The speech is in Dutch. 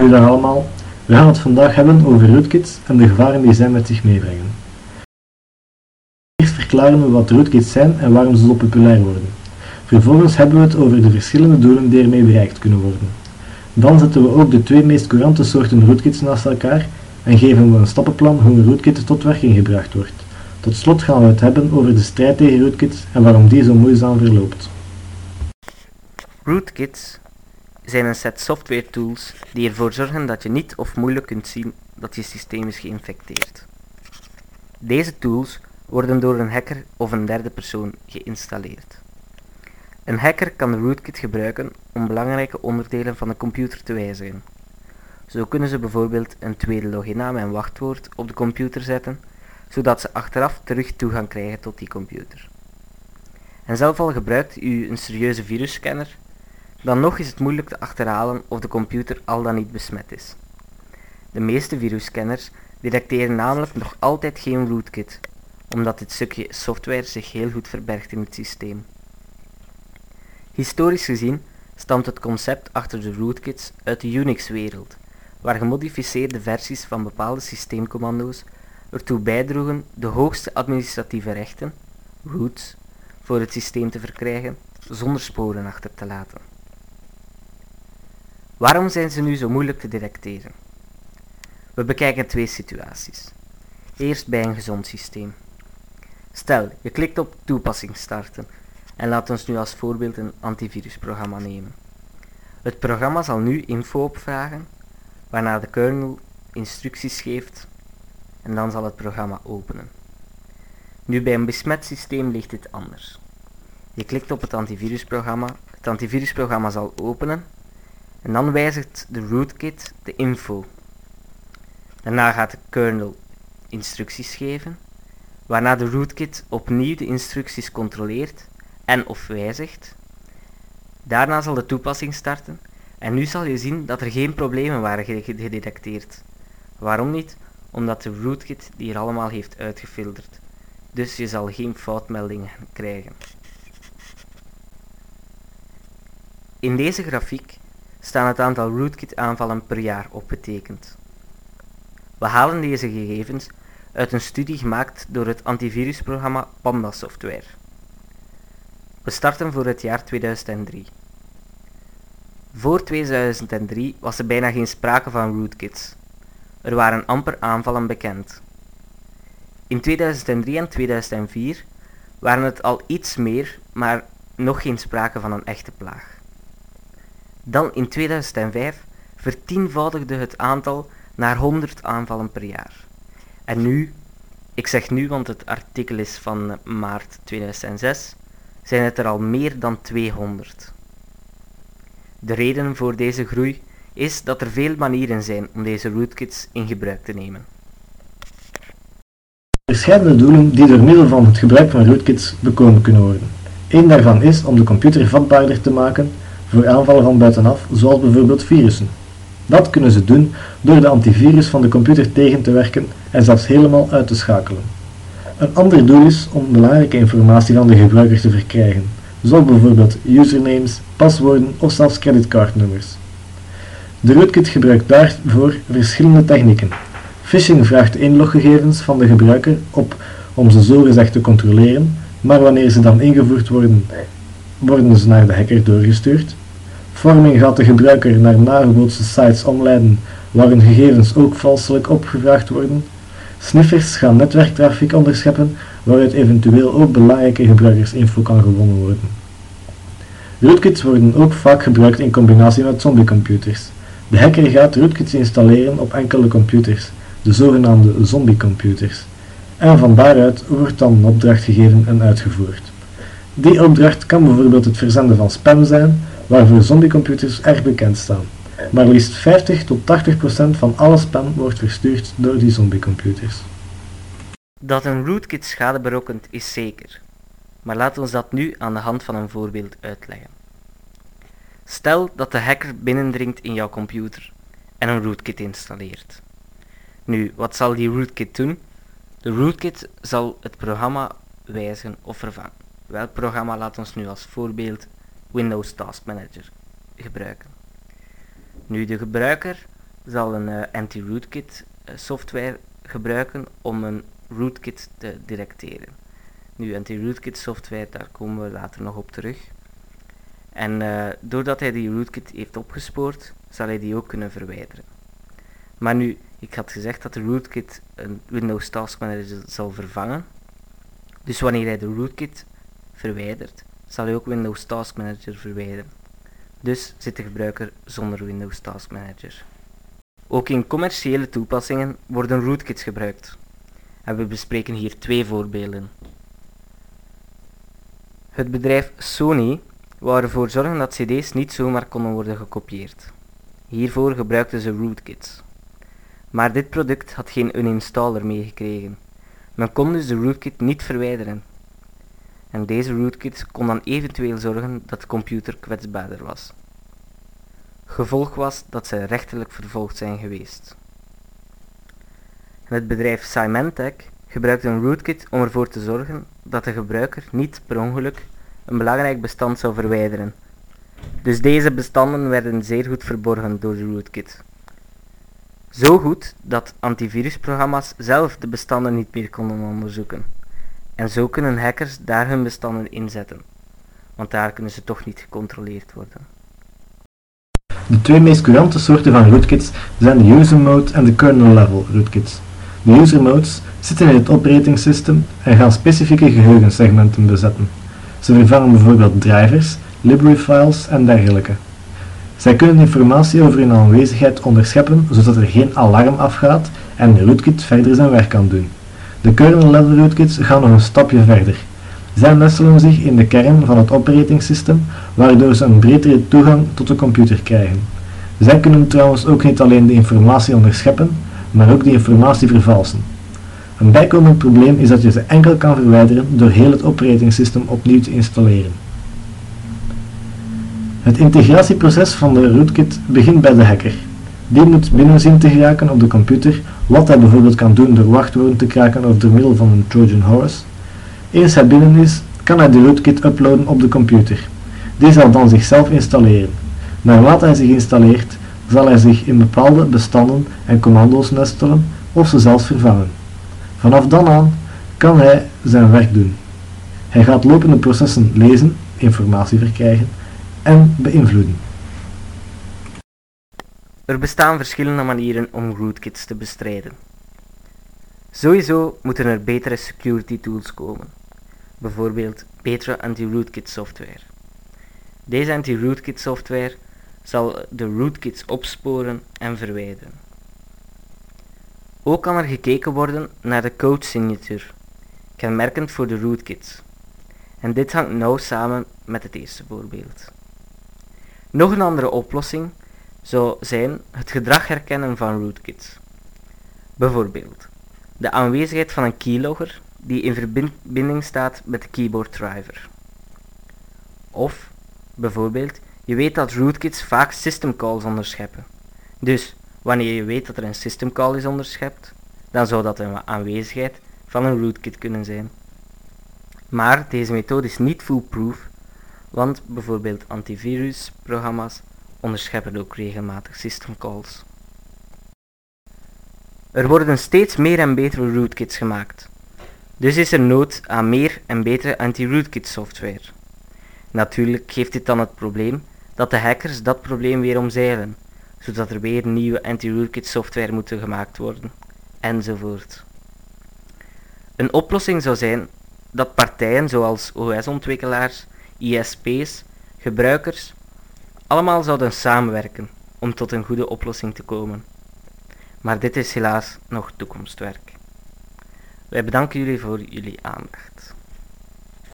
Goedendag allemaal. We gaan het vandaag hebben over rootkits en de gevaren die zij met zich meebrengen. Eerst verklaren we wat rootkits zijn en waarom ze zo populair worden. Vervolgens hebben we het over de verschillende doelen die ermee bereikt kunnen worden. Dan zetten we ook de twee meest courante soorten rootkits naast elkaar en geven we een stappenplan hoe een rootkit tot werking gebracht wordt. Tot slot gaan we het hebben over de strijd tegen rootkits en waarom die zo moeizaam verloopt. Rootkits zijn een set software tools die ervoor zorgen dat je niet of moeilijk kunt zien dat je systeem is geïnfecteerd. Deze tools worden door een hacker of een derde persoon geïnstalleerd. Een hacker kan de rootkit gebruiken om belangrijke onderdelen van de computer te wijzigen. Zo kunnen ze bijvoorbeeld een tweede loginnaam en wachtwoord op de computer zetten, zodat ze achteraf terug toegang krijgen tot die computer. En zelf al gebruikt u een serieuze virusscanner, dan nog is het moeilijk te achterhalen of de computer al dan niet besmet is. De meeste virusscanners detecteren namelijk nog altijd geen rootkit, omdat dit stukje software zich heel goed verbergt in het systeem. Historisch gezien stamt het concept achter de rootkits uit de Unix-wereld, waar gemodificeerde versies van bepaalde systeemcommando's ertoe bijdroegen de hoogste administratieve rechten, roots, voor het systeem te verkrijgen zonder sporen achter te laten. Waarom zijn ze nu zo moeilijk te detecteren? We bekijken twee situaties. Eerst bij een gezond systeem. Stel, je klikt op toepassing starten en laat ons nu als voorbeeld een antivirusprogramma nemen. Het programma zal nu info opvragen, waarna de kernel instructies geeft en dan zal het programma openen. Nu bij een besmet systeem ligt dit anders. Je klikt op het antivirusprogramma, het antivirusprogramma zal openen en dan wijzigt de rootkit de info. Daarna gaat de kernel instructies geven, waarna de rootkit opnieuw de instructies controleert en of wijzigt. Daarna zal de toepassing starten en nu zal je zien dat er geen problemen waren gedetecteerd. Waarom niet? Omdat de rootkit die er allemaal heeft uitgefilterd. Dus je zal geen foutmeldingen krijgen. In deze grafiek staan het aantal rootkit aanvallen per jaar opgetekend. We halen deze gegevens uit een studie gemaakt door het antivirusprogramma Panda Software. We starten voor het jaar 2003. Voor 2003 was er bijna geen sprake van rootkits. Er waren amper aanvallen bekend. In 2003 en 2004 waren het al iets meer, maar nog geen sprake van een echte plaag. Dan in 2005 vertienvoudigde het aantal naar 100 aanvallen per jaar. En nu, ik zeg nu want het artikel is van maart 2006, zijn het er al meer dan 200. De reden voor deze groei is dat er veel manieren zijn om deze rootkits in gebruik te nemen. Verschillende doelen die door middel van het gebruik van rootkits bekomen kunnen worden. Eén daarvan is om de computer vatbaarder te maken voor aanvallen van buitenaf, zoals bijvoorbeeld virussen. Dat kunnen ze doen door de antivirus van de computer tegen te werken en zelfs helemaal uit te schakelen. Een ander doel is om belangrijke informatie van de gebruiker te verkrijgen, zoals bijvoorbeeld usernames, paswoorden of zelfs creditcardnummers. De rootkit gebruikt daarvoor verschillende technieken. Phishing vraagt inloggegevens van de gebruiker op om ze zogezegd te controleren, maar wanneer ze dan ingevoerd worden, worden ze naar de hacker doorgestuurd. Vorming gaat de gebruiker naar nagebootste sites omleiden waar hun gegevens ook valselijk opgevraagd worden. Sniffers gaan netwerktrafiek onderscheppen waaruit eventueel ook belangrijke gebruikersinfo kan gewonnen worden. Rootkits worden ook vaak gebruikt in combinatie met zombiecomputers. De hacker gaat rootkits installeren op enkele computers, de zogenaamde zombiecomputers. En van daaruit wordt dan een opdracht gegeven en uitgevoerd. Die opdracht kan bijvoorbeeld het verzenden van spam zijn, waarvoor zombiecomputers erg bekend staan. Maar liefst 50 tot 80 procent van alle spam wordt verstuurd door die zombiecomputers. Dat een rootkit schade berokkent is zeker, maar laten we dat nu aan de hand van een voorbeeld uitleggen. Stel dat de hacker binnendringt in jouw computer en een rootkit installeert. Nu, wat zal die rootkit doen? De rootkit zal het programma wijzigen of vervangen. Welk programma laat ons nu als voorbeeld Windows Task Manager gebruiken. Nu de gebruiker zal een uh, anti-rootkit software gebruiken om een rootkit te detecteren. Nu, anti-rootkit software, daar komen we later nog op terug. En uh, doordat hij die rootkit heeft opgespoord, zal hij die ook kunnen verwijderen. Maar nu, ik had gezegd dat de rootkit een Windows Task Manager zal vervangen. Dus wanneer hij de rootkit verwijdert, zal hij ook Windows Task Manager verwijderen. Dus zit de gebruiker zonder Windows Task Manager. Ook in commerciële toepassingen worden rootkits gebruikt. En we bespreken hier twee voorbeelden. Het bedrijf Sony wou ervoor zorgen dat cd's niet zomaar konden worden gekopieerd. Hiervoor gebruikten ze rootkits. Maar dit product had geen uninstaller meegekregen. Men kon dus de rootkit niet verwijderen. En deze rootkit kon dan eventueel zorgen dat de computer kwetsbaarder was. Gevolg was dat ze rechtelijk vervolgd zijn geweest. Het bedrijf Symantec gebruikte een rootkit om ervoor te zorgen dat de gebruiker niet per ongeluk een belangrijk bestand zou verwijderen. Dus deze bestanden werden zeer goed verborgen door de rootkit. Zo goed dat antivirusprogramma's zelf de bestanden niet meer konden onderzoeken. En zo kunnen hackers daar hun bestanden inzetten, want daar kunnen ze toch niet gecontroleerd worden. De twee meest courante soorten van rootkits zijn de user mode en de kernel level rootkits. De user modes zitten in het operating system en gaan specifieke geheugensegmenten bezetten. Ze vervangen bijvoorbeeld drivers, library files en dergelijke. Zij kunnen informatie over hun aanwezigheid onderscheppen zodat er geen alarm afgaat en de rootkit verder zijn werk kan doen. De kernel rootkits gaan nog een stapje verder. Zij nestelen zich in de kern van het operating system, waardoor ze een bredere toegang tot de computer krijgen. Zij kunnen trouwens ook niet alleen de informatie onderscheppen, maar ook die informatie vervalsen. Een bijkomend probleem is dat je ze enkel kan verwijderen door heel het operating system opnieuw te installeren. Het integratieproces van de rootkit begint bij de hacker. Die moet binnen zien te geraken op de computer, wat hij bijvoorbeeld kan doen door wachtwoorden te kraken of door middel van een Trojan horse. Eens hij binnen is, kan hij de rootkit uploaden op de computer. Die zal dan zichzelf installeren. Naarmate hij zich installeert, zal hij zich in bepaalde bestanden en commando's nestelen of ze zelfs vervangen. Vanaf dan aan kan hij zijn werk doen. Hij gaat lopende processen lezen, informatie verkrijgen en beïnvloeden. Er bestaan verschillende manieren om rootkits te bestrijden. Sowieso moeten er betere security tools komen, bijvoorbeeld betere anti-rootkit software. Deze anti-rootkit software zal de rootkits opsporen en verwijderen. Ook kan er gekeken worden naar de code signature, kenmerkend voor de rootkits. En dit hangt nauw samen met het eerste voorbeeld. Nog een andere oplossing zou zijn het gedrag herkennen van rootkits. Bijvoorbeeld, de aanwezigheid van een keylogger die in verbinding staat met de keyboard driver. Of, bijvoorbeeld, je weet dat rootkits vaak system calls onderscheppen. Dus, wanneer je weet dat er een system call is onderschept, dan zou dat een aanwezigheid van een rootkit kunnen zijn. Maar deze methode is niet foolproof, want bijvoorbeeld antivirusprogramma's onderscheppen ook regelmatig system calls. Er worden steeds meer en betere rootkits gemaakt. Dus is er nood aan meer en betere anti-rootkit software. Natuurlijk geeft dit dan het probleem dat de hackers dat probleem weer omzeilen, zodat er weer nieuwe anti-rootkit software moeten gemaakt worden, enzovoort. Een oplossing zou zijn dat partijen zoals OS-ontwikkelaars, ISP's, gebruikers, allemaal zouden samenwerken om tot een goede oplossing te komen. Maar dit is helaas nog toekomstwerk. Wij bedanken jullie voor jullie aandacht.